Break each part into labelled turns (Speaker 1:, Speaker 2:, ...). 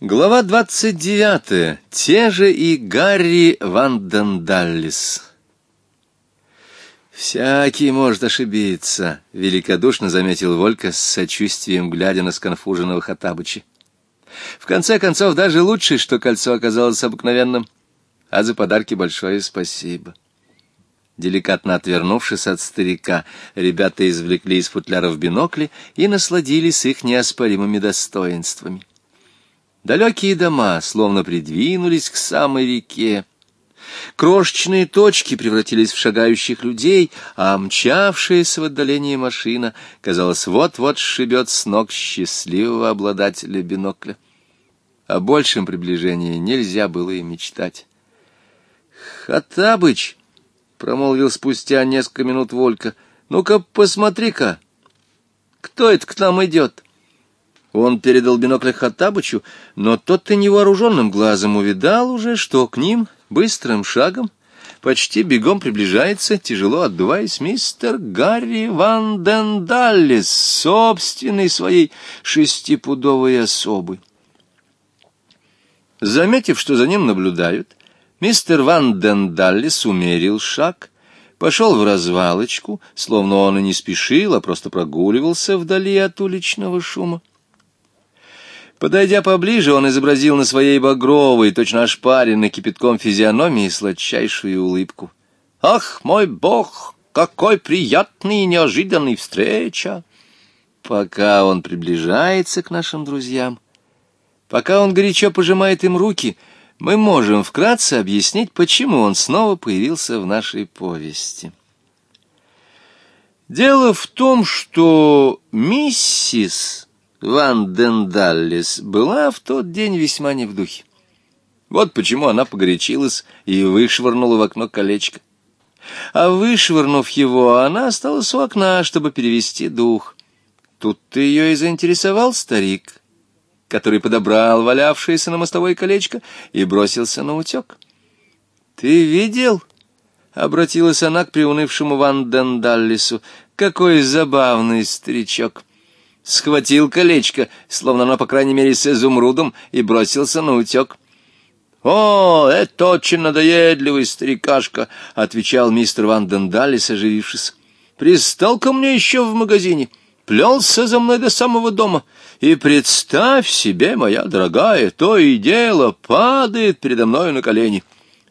Speaker 1: Глава двадцать 29. Те же и Гарри Вандендаллис. «Всякий может ошибиться», — великодушно заметил Волька с сочувствием, глядя на сконфуженного Хаттабыча. «В конце концов, даже лучше, что кольцо оказалось обыкновенным. А за подарки большое спасибо». Деликатно отвернувшись от старика, ребята извлекли из футляров бинокли и насладились их неоспоримыми достоинствами. Далекие дома словно придвинулись к самой реке. Крошечные точки превратились в шагающих людей, а мчавшаяся в отдалении машина, казалось, вот-вот шибет с ног счастливого обладателя бинокля. О большем приближении нельзя было и мечтать. «Хатабыч!» — промолвил спустя несколько минут Волька. «Ну-ка, посмотри-ка! Кто это к нам идет?» Он передал бинокль Хаттабычу, но тот-то невооруженным глазом увидал уже, что к ним быстрым шагом, почти бегом приближается, тяжело отдуваясь, мистер Гарри Ван Дендаллес, собственной своей шестипудовой особы. Заметив, что за ним наблюдают, мистер Ван Дендаллес умерил шаг — пошел в развалочку, словно он и не спешил, а просто прогуливался вдали от уличного шума. Подойдя поближе, он изобразил на своей багровой, точно ошпаренной кипятком физиономии, сладчайшую улыбку. «Ах, мой бог, какой приятный и неожиданный встреча!» Пока он приближается к нашим друзьям, пока он горячо пожимает им руки, мы можем вкратце объяснить, почему он снова появился в нашей повести. Дело в том, что миссис Ван Дендаллис была в тот день весьма не в духе. Вот почему она погорячилась и вышвырнула в окно колечко. А вышвырнув его, она осталась у окна, чтобы перевести дух. тут ты ее и заинтересовал старик, который подобрал валявшееся на мостовой колечко и бросился на утек. «Ты видел?» — обратилась она к приунывшему Ван Дендаллису. «Какой забавный старичок!» схватил колечко, словно оно, по крайней мере, с изумрудом, и бросился на утек. «О, это очень надоедливый старикашка», — отвечал мистер Ван Дендалис, оживившись. «Пристал ко мне еще в магазине, плелся за мной до самого дома. И представь себе, моя дорогая, то и дело падает передо мною на колени.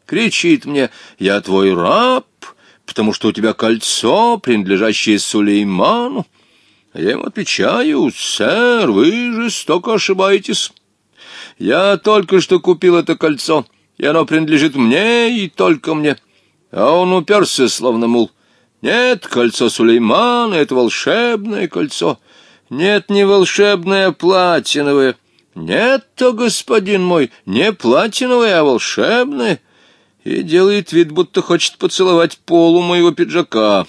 Speaker 1: Кричит мне, я твой раб, потому что у тебя кольцо, принадлежащее Сулейману. А я ему отвечаю, сэр, вы жестоко ошибаетесь. Я только что купил это кольцо, и оно принадлежит мне и только мне. А он уперся, словно мул. Нет, кольцо Сулеймана — это волшебное кольцо. Нет, не волшебное, а платиновое. Нет-то, господин мой, не платиновое, а волшебное. И делает вид, будто хочет поцеловать полу моего пиджака».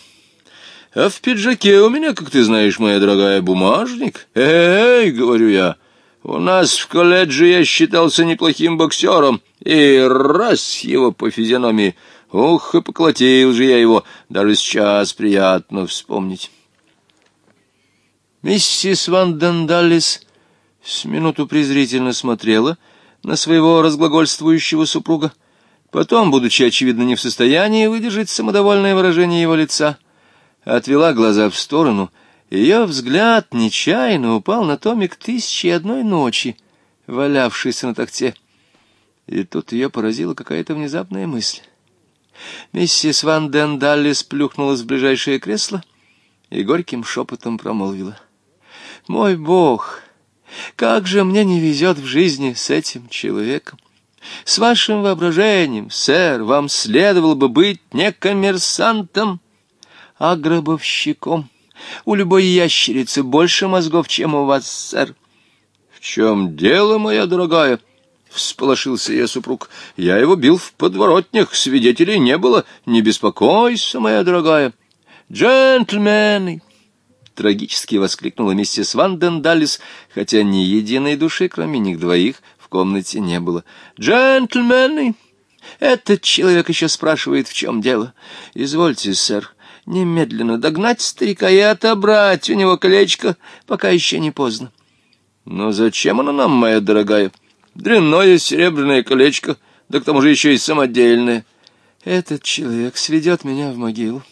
Speaker 1: А в пиджаке у меня, как ты знаешь, моя дорогая, бумажник. Эй, говорю я, у нас в колледже я считался неплохим боксером. И раз его по физиономии. ох, и поколотил же я его. Даже сейчас приятно вспомнить. Миссис Ван Дендалис с минуту презрительно смотрела на своего разглагольствующего супруга. Потом, будучи, очевидно, не в состоянии выдержать самодовольное выражение его лица, — отвела глаза в сторону, ее взгляд нечаянно упал на томик «Тысячи и одной ночи», валявшийся на такте. И тут ее поразила какая-то внезапная мысль. Миссис Ван Ден Далли сплюхнулась в ближайшее кресло и горьким шепотом промолвила. «Мой Бог, как же мне не везет в жизни с этим человеком! С вашим воображением, сэр, вам следовало бы быть не коммерсантом, а гробовщиком. У любой ящерицы больше мозгов, чем у вас, сэр. — В чем дело, моя дорогая? — всполошился я, супруг. — Я его бил в подворотнях, свидетелей не было. Не беспокойся, моя дорогая. — Джентльмены! — трагически воскликнула миссис Ванден Даллис, хотя ни единой души, кроме них двоих, в комнате не было. — Джентльмены! Этот человек еще спрашивает, в чем дело. — Извольте, сэр. — немедленно догнать старика и отобрать у него колечко, пока еще не поздно. Но зачем оно нам, моя дорогая? Дрянное серебряное колечко, да к тому же еще и самодельное.
Speaker 2: Этот человек сведет меня в могилу.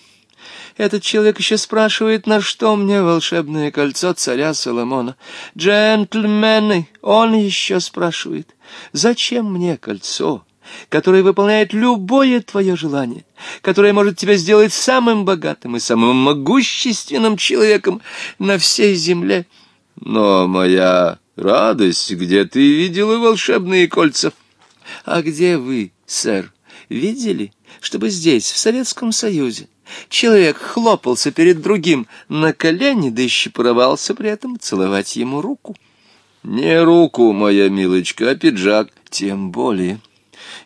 Speaker 2: Этот человек еще спрашивает, на что мне волшебное кольцо царя Соломона. Джентльмены, он еще спрашивает, зачем мне кольцо которая выполняет любое твое желание, которая может тебя сделать самым богатым и самым могущественным человеком на всей земле.
Speaker 1: Но моя радость, где ты видела волшебные кольца?
Speaker 2: А где вы, сэр, видели, чтобы здесь, в Советском Союзе, человек хлопался перед другим на колени, да еще порывался при этом целовать ему руку?
Speaker 1: Не руку, моя милочка, а пиджак,
Speaker 2: тем более».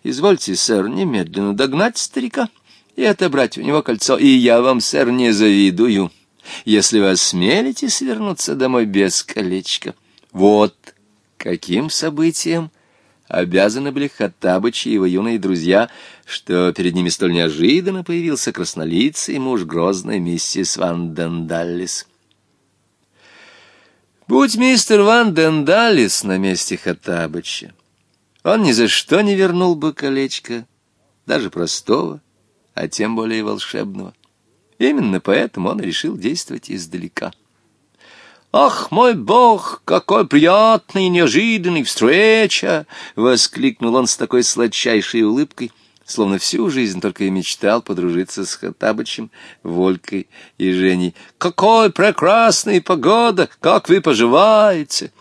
Speaker 2: Извольте, сэр, немедленно догнать старика и отобрать у него кольцо. И я вам, сэр, не завидую, если вы осмелитесь вернуться домой без колечка. Вот каким событием обязаны были Хаттабыч и его юные друзья, что перед ними столь неожиданно появился краснолицый муж грозной миссис Ван Дендаллис. Будь мистер Ван Дендалис на месте Хаттабыча, он ни за что не вернул бы колечко, даже простого, а тем более волшебного. Именно поэтому он решил действовать издалека. «Ах, мой бог, какой приятный и неожиданный встреча!» — воскликнул он с такой сладчайшей улыбкой, словно всю жизнь только и мечтал подружиться с Хаттабычем, Волькой и Женей. «Какой прекрасная погода! Как вы поживаете!»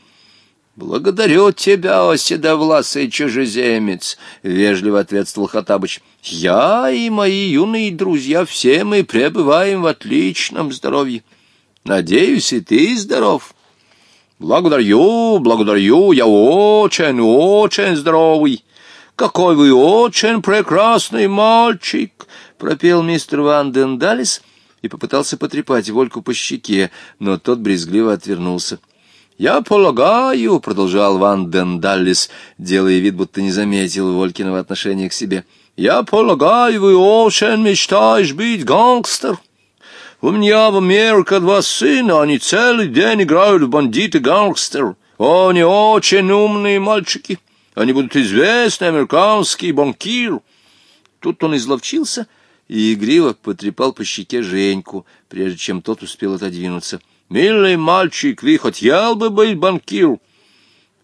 Speaker 2: «Благодарю тебя, оседовласый чужеземец!» — вежливо ответствовал Хатабыч. «Я и мои юные друзья все мы пребываем в отличном здоровье. Надеюсь, и ты здоров». «Благодарю, благодарю, я очень, очень здоровый!» «Какой вы очень прекрасный мальчик!» — пропел мистер Ван Дендалис и попытался потрепать Вольку по щеке, но тот брезгливо отвернулся. «Я полагаю», — продолжал Ван Ден Даллис, делая вид, будто не заметил Волькиного отношения к себе, «я полагаю, вы очень мечтаешь быть гангстер. У меня в Америке два сына, они целый день играют в бандиты-гангстер. Они очень умные мальчики, они будут известны американский банкир». Тут он изловчился и игриво потрепал по щеке Женьку, прежде чем тот успел отодвинуться. — Милый мальчик, ты хотел бы быть банкир?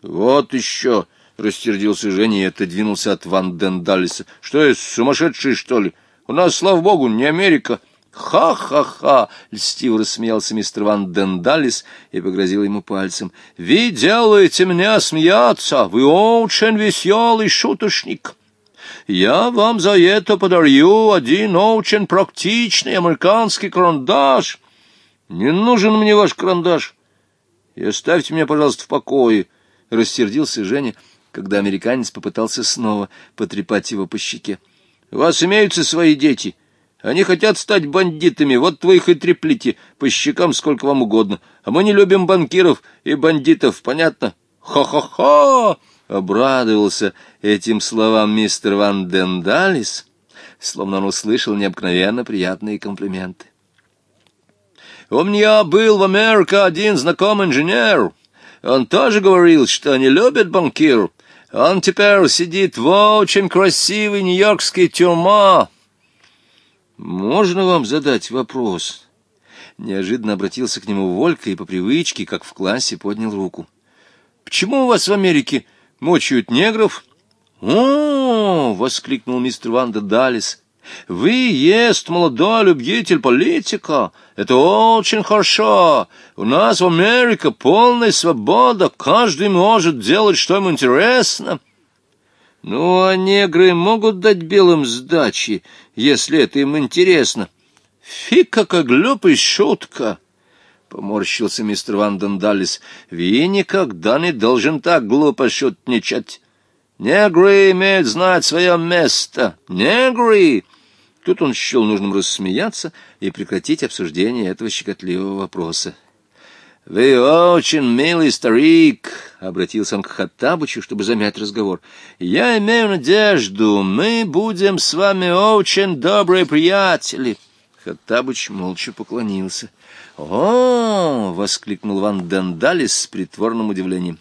Speaker 2: Вот еще, — растердился Женя и отодвинулся от Ван Дендалиса. Что я, сумасшедший, что ли? У нас, слава богу, не Америка. «Ха-ха-ха!» — льстиво рассмеялся мистер Ван Дендалис и погрозил ему пальцем. «Вы делаете меня смеяться! Вы очень веселый шуточник! Я вам за это подарю один очень практичный американский карандаш!» Не нужен мне ваш карандаш. И оставьте меня, пожалуйста, в покое, — рассердился Женя, когда американец попытался снова потрепать его по щеке. — У вас имеются свои дети. Они хотят стать бандитами, вот вы их и треплите, по щекам сколько вам угодно. А мы не любим банкиров и бандитов, понятно? Хо-хо-хо! — обрадовался этим словам мистер Ван Дендалис, словно он услышал необыкновенно приятные комплименты. У меня был в Америке один знакомый инженер. Он тоже говорил, что не любит банкир. Он теперь сидит в очень красивой нью-йоркской тюрьме. Можно вам задать вопрос? Неожиданно обратился к нему Волька и по привычке, как в классе, поднял руку. Почему у вас в Америке мочают негров? О, воскликнул мистер Ванда Даллес. Вы есть молодой любитель политика. Это очень хорошо. У нас в Америке полная свобода. Каждый может делать, что ему интересно. Ну, а негры могут дать белым сдачи, если это им интересно. Фи, какая глупая шутка! — поморщился мистер Ванден Даллис. — Ви никогда не должен так глупо шутничать. Негры имеют знать свое место. Негры! Тут он счел нужным рассмеяться и прекратить обсуждение этого щекотливого вопроса. — Вы очень милый старик, — обратился он к Хаттабычу, чтобы замять разговор. — Я имею надежду, мы будем с вами очень добрые приятели. Хаттабыч молча поклонился. «О — воскликнул Ван Дендалис с притворным удивлением.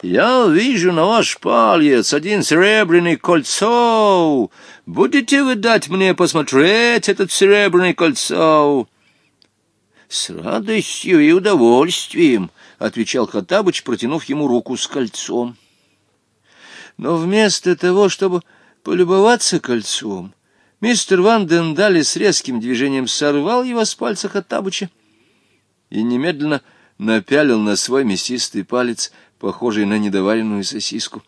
Speaker 1: Я вижу на ваш палец один серебряный кольцо. Будете вы дать мне посмотреть этот серебряный кольцо? С радостью и удовольствием, отвечал Хатабыч, протянув ему руку с кольцом. Но вместо того, чтобы полюбоваться кольцом, мистер Ван Дендали с резким движением сорвал его с пальца Хаттабыча и немедленно напялил на свой мясистый палец похожий на недоваренную сосиску.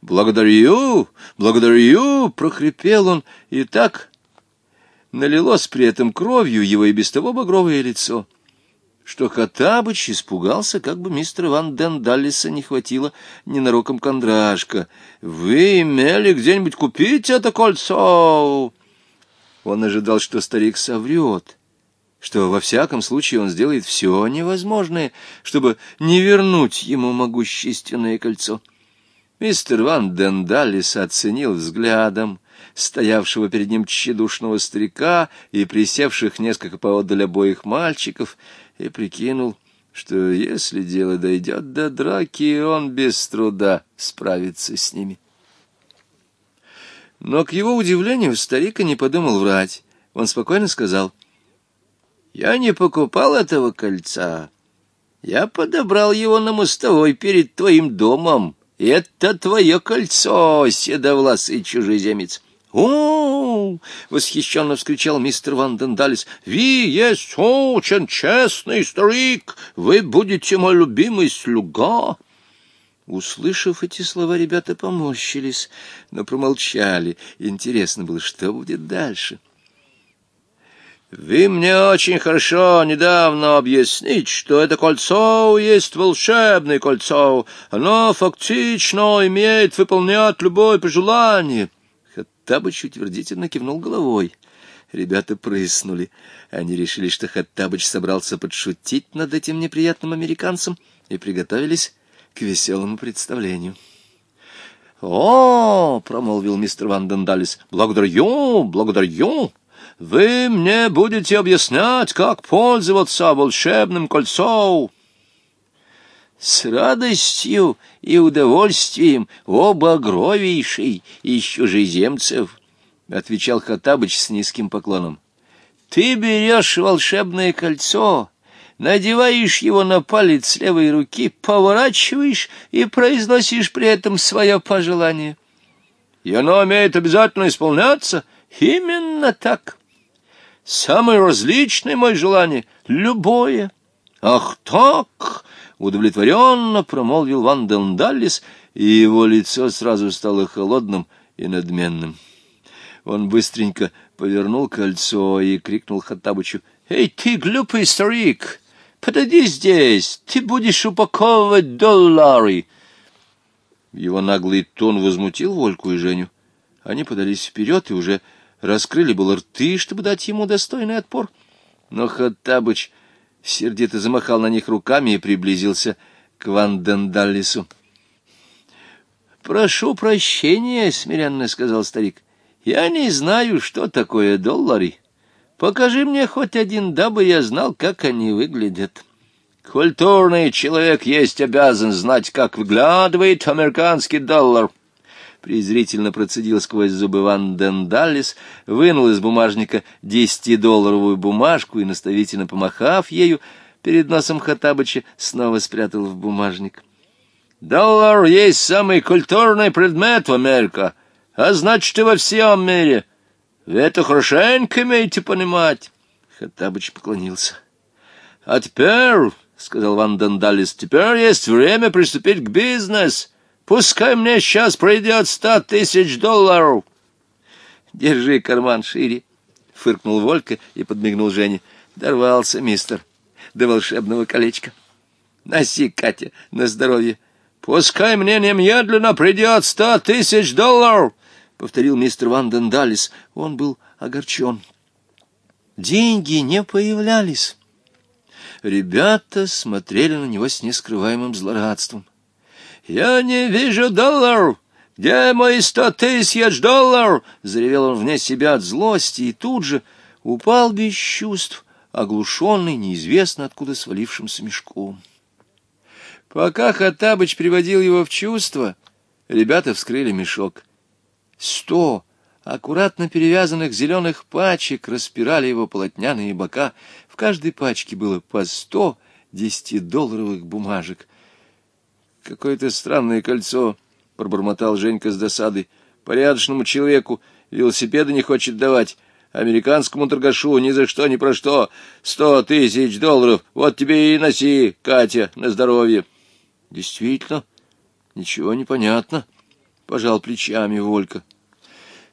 Speaker 1: «Благодарю! Благодарю!» — прохрипел он, и так налилось при этом кровью его и без того багровое лицо, что Хаттабыч испугался, как бы мистер Ден Дендалиса не хватило ненароком кондрашка. «Вы имели где-нибудь купить это кольцо?» Он ожидал, что старик соврет, что во всяком случае он сделает все невозможное, чтобы не вернуть ему могущественное кольцо. Мистер Ван Дендалис оценил взглядом стоявшего перед ним тщедушного старика и присевших несколько поодаль обоих мальчиков, и прикинул, что если дело дойдет до драки, он без труда справится с ними. Но, к его удивлению, старик и не подумал врать. Он спокойно сказал — я не покупал этого кольца. Я подобрал его на мостовой перед твоим домом. Это твое кольцо, седовласый чужеземец. «О!» — восхищенно вскричал мистер Ван «Ви есть очень честный старик! Вы будете мой любимый слуга!» Услышав эти слова, ребята помощились, но промолчали. Интересно было, что будет дальше. — вы мне очень хорошо недавно объяснить, что это кольцо есть волшебное кольцо. Оно фактично имеет выполнять любое пожелание. Хаттабыч утвердительно кивнул головой. Ребята прыснули. Они решили, что Хаттабыч собрался подшутить над этим неприятным американцем и приготовились к веселому представлению. — О, — промолвил мистер Ван Дендалис, — благодарю, благодарю. Вы мне будете объяснять, как пользоваться волшебным кольцом. С радостью и удовольствием оба гровейший из чужеземцев, — отвечал Хаттабыч с низким поклоном. Ты берешь волшебное кольцо, надеваешь его на палец левой руки, поворачиваешь и произносишь при этом свое пожелание. И оно имеет обязательно исполняться? Именно так. — Самое различное мое желание, любое. Ах так, удовлетворенно промолвил Ван Дендаллис, и его лицо сразу стало холодным и надменным. Он быстренько повернул кольцо и крикнул Хаттабычу, «Эй, ты глупый старик, подойди здесь, ты будешь упаковывать доллары!» Его наглый тон возмутил Вольку и Женю. Они подались вперед и уже раскрыли был рты, чтобы дать ему достойный отпор. Но Хаттабыч сердито замахал на них руками и приблизился к Вандендаллису. «Прошу прощения», — смиренно сказал старик. «Я не знаю, что такое доллары. Покажи мне хоть один, дабы я знал, как они выглядят». Культурный человек есть обязан знать, как выглядывает американский доллар презрительно процедил сквозь зубы Ван Дендаллис, вынул из бумажника десятидолларовую бумажку и, наставительно помахав ею, перед носом Хаттабыча снова спрятал в бумажник. «Доллар есть самый культурный предмет в Америке, а значит и во всем мире. Вы это хорошенько имеете понимать!» Хаттабыч поклонился. «А теперь, — сказал Ван Дендалис, — теперь есть время приступить к бизнесу. Пускай мне сейчас пройдет ста тысяч долларов. Держи карман шире, — фыркнул Волька и подмигнул Жене. Дорвался мистер до волшебного колечка. Носи, Катя, на здоровье. Пускай мне немедленно придет ста тысяч долларов, — повторил мистер Ванден Даллес. Он был огорчен. Деньги не появлялись. Ребята смотрели на него с нескрываемым злорадством. — «Я не вижу долларов! Где мои сто тысяч долларов?» — заревел он вне себя от злости и тут же упал без чувств, оглушенный неизвестно откуда свалившимся мешком.
Speaker 2: Пока Хаттабыч приводил его в чувство, ребята вскрыли мешок. Сто аккуратно перевязанных зеленых пачек распирали его полотняные бока. В каждой пачке было по сто десятидолларовых бумажек — какое-то странное кольцо, — пробормотал Женька с досадой. — Порядочному человеку велосипеда не хочет давать. Американскому торгашу ни за что, ни про что. Сто тысяч долларов. Вот тебе и носи, Катя, на здоровье. — Действительно, ничего не понятно, — пожал плечами Волька.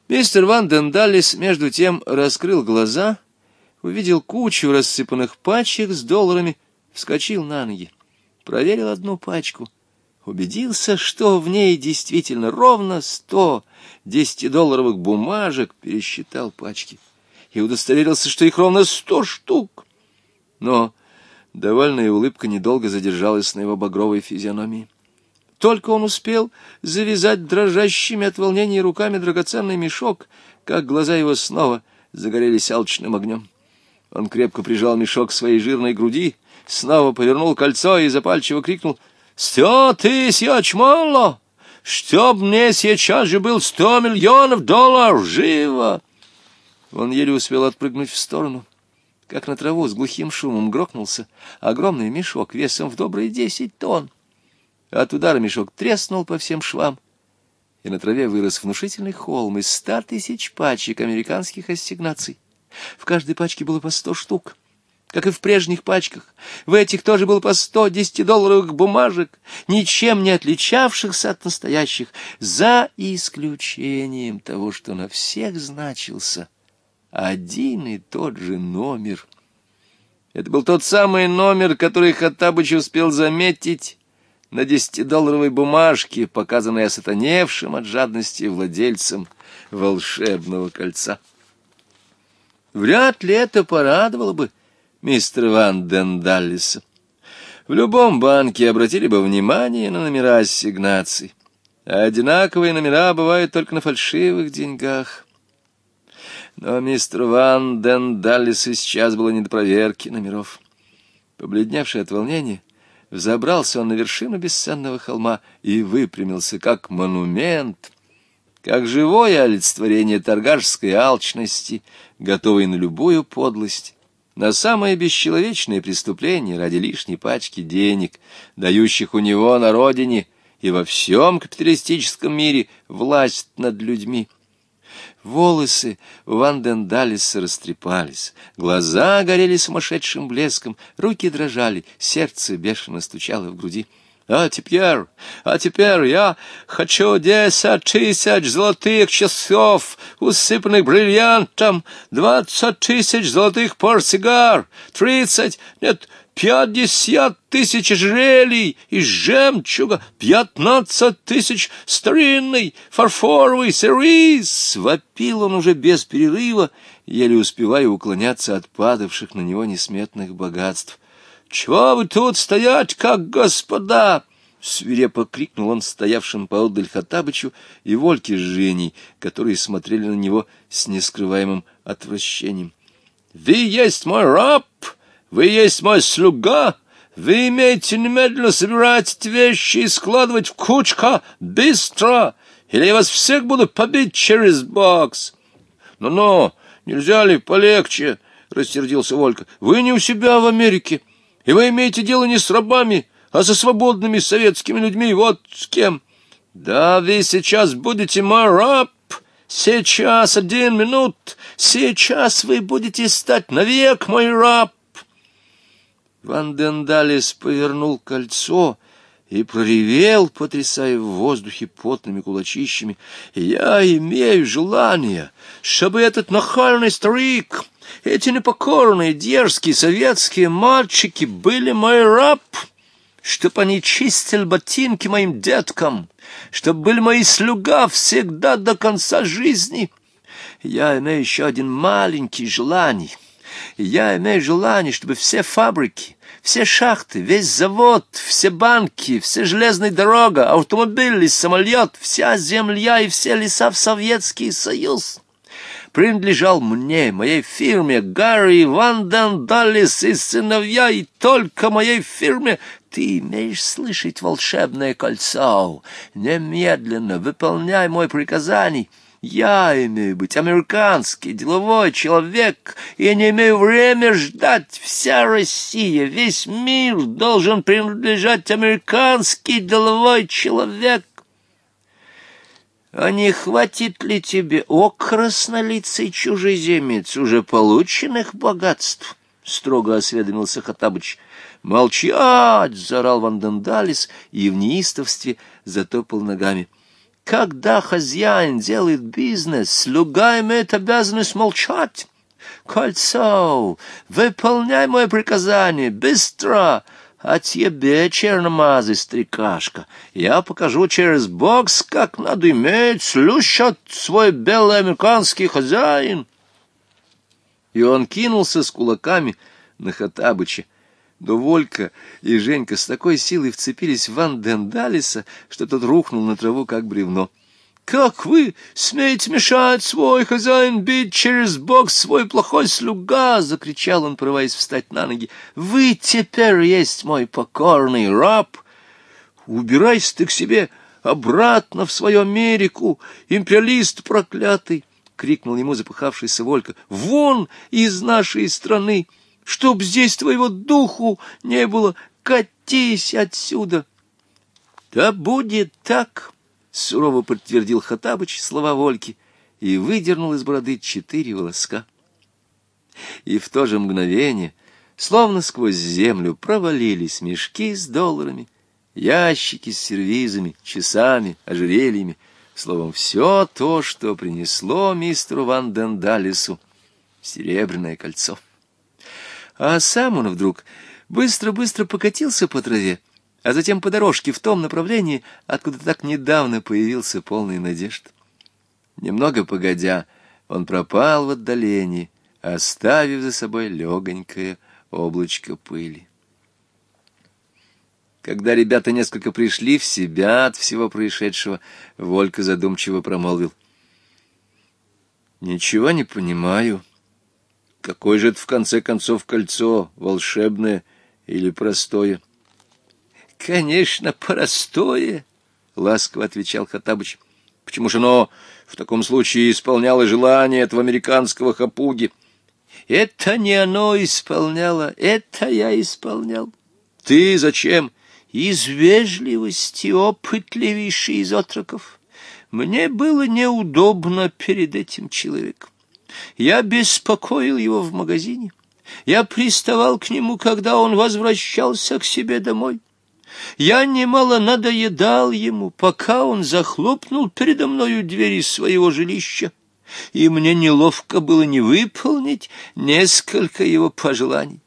Speaker 2: Мистер Ван Дендалис, между тем, раскрыл глаза, увидел кучу рассыпанных пачек с долларами, вскочил на ноги, проверил одну пачку убедился, что в ней действительно ровно сто десятидолларовых бумажек, пересчитал пачки и удостоверился, что их ровно сто штук. Но довольная улыбка недолго задержалась на его багровой физиономии. Только он успел завязать дрожащими от волнения руками драгоценный мешок, как глаза его снова загорелись алчным огнем. Он крепко прижал мешок к своей жирной груди, снова повернул кольцо и запальчиво крикнул — «Сто тысяч мало! Чтоб мне сейчас же был сто миллионов долларов! Живо!» Он еле успел отпрыгнуть в сторону, как на траву с глухим шумом грохнулся огромный мешок весом в добрые десять тонн. От удара мешок треснул по всем швам, и на траве вырос внушительный холм как и в прежних пачках. В этих тоже было по сто десятидолларовых бумажек, ничем не отличавшихся от настоящих, за исключением того, что на всех значился один и тот же номер. Это был тот самый номер, который Хаттабыч успел заметить на десятидолларовой бумажке, показанной осатаневшим от жадности владельцем волшебного кольца. Вряд ли это порадовало бы, мистер Ван Дендаллиса. В любом банке обратили бы внимание на номера ассигнаций. Одинаковые номера бывают только на фальшивых деньгах. Но мистер Ван Дендаллису сейчас было не до проверки номеров. Побледневший от волнения, взобрался он на вершину бесценного холма и выпрямился как монумент, как живое олицетворение торгашской алчности, готовой на любую подлость на самые бесчеловечные преступления ради лишней пачки денег, дающих у него на родине и во всем капиталистическом мире власть над людьми. Волосы Ван растрепались, глаза горели сумасшедшим блеском, руки дрожали, сердце бешено стучало в груди — а теперь, а теперь я хочу десять тысяч золотых часов, усыпанных бриллиантом, двадцать тысяч золотых портсигар, тридцать, нет, пятьдесят тысяч жрелей из жемчуга, пятнадцать тысяч старинный фарфоровый сервиз. Вопил он уже без перерыва, еле успевая уклоняться от падавших на него несметных богатств. «Чего вы тут стоять, как господа?» Свирепо крикнул он стоявшим поодаль Хатабычу и Вольке с Женей, которые смотрели на него с нескрываемым отвращением. «Вы есть мой раб! Вы есть мой слуга! Вы имеете немедленно собирать вещи и складывать в кучка быстро, или я вас всех буду побить через бокс!» «Ну-ну, нельзя ли полегче?» — рассердился Волька. «Вы не у себя в Америке!» И вы имеете дело не с рабами, а со свободными советскими людьми, вот с кем. Да, вы сейчас будете мараб, сейчас один минут, сейчас вы будете стать навек мой раб. Ван Дендалис повернул кольцо и проревел, потрясая в воздухе потными кулачищами. «Я имею желание, чтобы этот нахальный старик...» Эти непокорные, дерзкие советские мальчики были мой раб, чтоб они чистили ботинки моим деткам, чтоб были мои слуга всегда до конца жизни. Я имею еще один маленький желание. Я имею желание, чтобы все фабрики, все шахты, весь завод, все банки, все железная дорога, автомобили, самолет, вся земля и все леса в Советский Союз принадлежал мне, моей фирме, Гарри Ванден Даллис и сыновья, и только моей фирме. Ты имеешь слышать волшебное кольцо. Немедленно выполняй мой приказание. Я имею быть американский деловой человек и не имею времени ждать. Вся Россия, весь мир должен принадлежать американский деловой человек. А не хватит ли тебе, о краснолицый чужеземец, уже полученных богатств? — строго осведомился Хоттабыч. «Молчать!» — заорал Вандендалис и в неистовстве затопал ногами. «Когда хозяин делает бизнес, слуга имеет обязанность молчать. Кольцо, выполняй мое приказание, быстро!» А тебе, черномазый старикашка, я покажу через бокс, как надо иметь слющат свой белый американский хозяин. И он кинулся с кулаками на Хаттабыча. Но Волька и Женька с такой силой вцепились в Ван Дендалиса, что тот рухнул на траву, как бревно. Как вы смеете мешать свой хозяин бить через бок свой плохой слуга? — закричал он, порываясь встать на ноги. — Вы теперь есть мой покорный раб. Убирайся ты к себе обратно в свою Америку, империалист проклятый! — крикнул ему запыхавшийся Волька. — Вон из нашей страны! Чтоб здесь твоего духу не было! Катись отсюда! — Да будет так! сурово подтвердил Хатабыч слова Вольки и выдернул из бороды четыре волоска. И в то же мгновение, словно сквозь землю, провалились мешки с долларами, ящики с сервизами, часами, ожерельями, словом, все то, что принесло мистеру Ван Дендалису серебряное кольцо. А сам он вдруг быстро-быстро покатился по траве, а затем по дорожке в том направлении, откуда так недавно появился полный надежд. Немного погодя, он пропал в отдалении, оставив за собой легонькое облачко пыли. Когда ребята несколько пришли в себя от всего происшедшего, Волька задумчиво промолвил. «Ничего не понимаю. Какое же это, в конце концов, кольцо, волшебное или простое?» «Конечно, простое», — ласково отвечал Хаттабыч. «Почему же оно в таком случае исполняло желание этого американского хапуги?» «Это не оно исполняло, это я исполнял». «Ты зачем?» «Из вежливости опытливейший из отроков. Мне было неудобно перед этим человеком. Я беспокоил его в магазине. Я приставал к нему, когда он возвращался к себе домой». Я немало надоедал ему, пока он захлопнул передо мною двери своего жилища, и мне неловко было не выполнить несколько его пожеланий.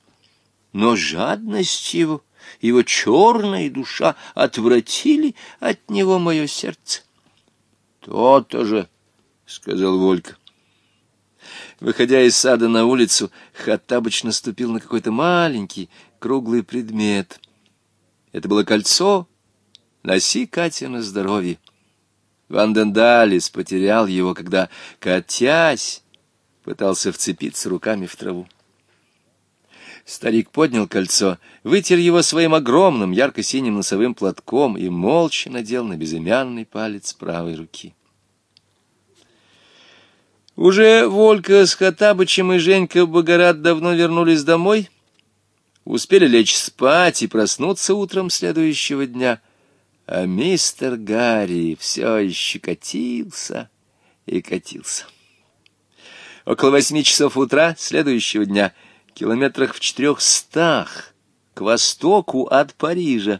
Speaker 2: Но жадность его, его черная душа отвратили от него мое сердце. «То-то же», — сказал Волька. Выходя из сада на улицу, Хаттабыч наступил на какой-то маленький круглый предмет — это было кольцо. Носи, Катя, на здоровье. Ван Дендалис потерял его, когда, катясь, пытался вцепиться руками в траву. Старик поднял кольцо, вытер его своим огромным ярко-синим носовым платком и молча надел на безымянный палец правой руки. Уже Волька с Хатабычем и Женька Богорат давно вернулись домой — успели лечь спать и проснуться утром следующего дня, а мистер Гарри все еще катился и катился. Около восьми часов утра следующего дня, километрах в четырехстах, к востоку от Парижа,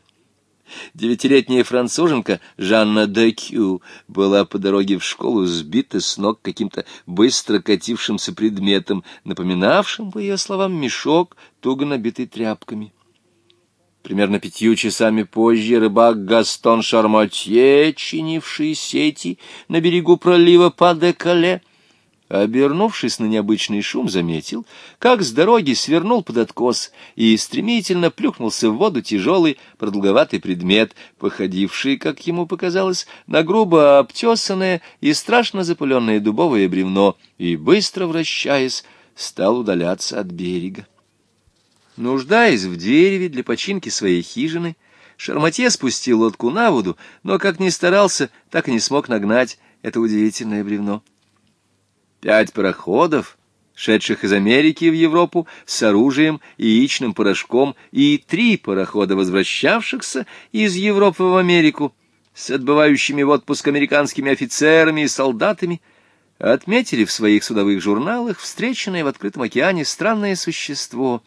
Speaker 2: Девятилетняя француженка Жанна Декю была по дороге в школу сбита с ног каким-то быстро катившимся предметом, напоминавшим, по ее словам, мешок, туго набитый тряпками. Примерно пятью часами позже рыбак Гастон Шарматье, чинивший сети на берегу пролива паде кале Обернувшись на необычный шум, заметил, как с дороги свернул под откос и стремительно плюхнулся в воду тяжелый продолговатый предмет, походивший, как ему показалось, на грубо обтесанное и страшно запыленное дубовое бревно, и, быстро вращаясь, стал удаляться от берега. Нуждаясь в дереве для починки своей хижины, Шарматье спустил лодку на воду, но, как ни старался, так и не смог нагнать это удивительное бревно. Пять пароходов, шедших из Америки в Европу с оружием и яичным порошком, и три парохода, возвращавшихся из Европы в Америку с отбывающими в отпуск американскими офицерами и солдатами, отметили в своих судовых журналах встреченное в открытом океане странное существо,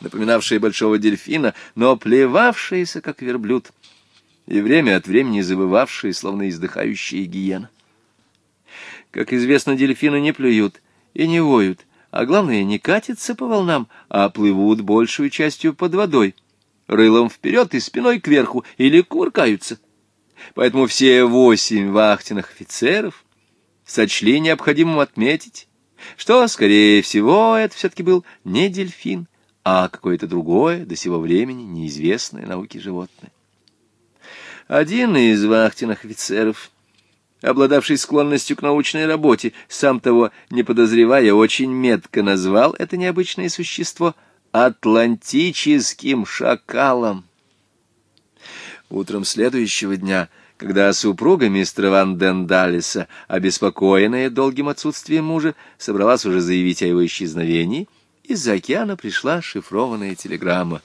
Speaker 2: напоминавшее большого дельфина, но плевавшееся, как верблюд, и время от времени завывавшее, словно издыхающая гиена. Как известно, дельфины не плюют и не воют, а главное, не катятся по волнам, а плывут большую частью под водой, рылом вперед и спиной кверху, или кувыркаются. Поэтому все восемь вахтенных офицеров сочли необходимым отметить, что, скорее всего, это все-таки был не дельфин, а какое-то другое, до сего времени неизвестное науке животное. Один из вахтенных офицеров — обладавший склонностью к научной работе, сам того не подозревая, очень метко назвал это необычное существо «атлантическим шакалом». Утром следующего дня, когда супруга мистера Ван Дендалиса, обеспокоенная долгим отсутствием мужа, собралась уже заявить о его исчезновении, из-за океана пришла шифрованная телеграмма.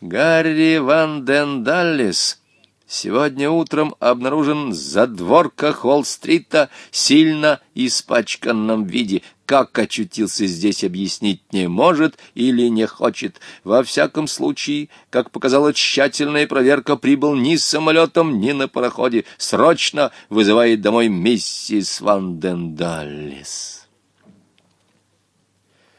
Speaker 2: «Гарри Ван Дендалис!» Сегодня утром обнаружен за задворках Уолл-стрита сильно испачканном виде. Как очутился здесь, объяснить не может или не хочет. Во всяком случае, как показала тщательная проверка, прибыл ни с самолетом, ни на пароходе. Срочно вызывает домой миссис Вандендаллес.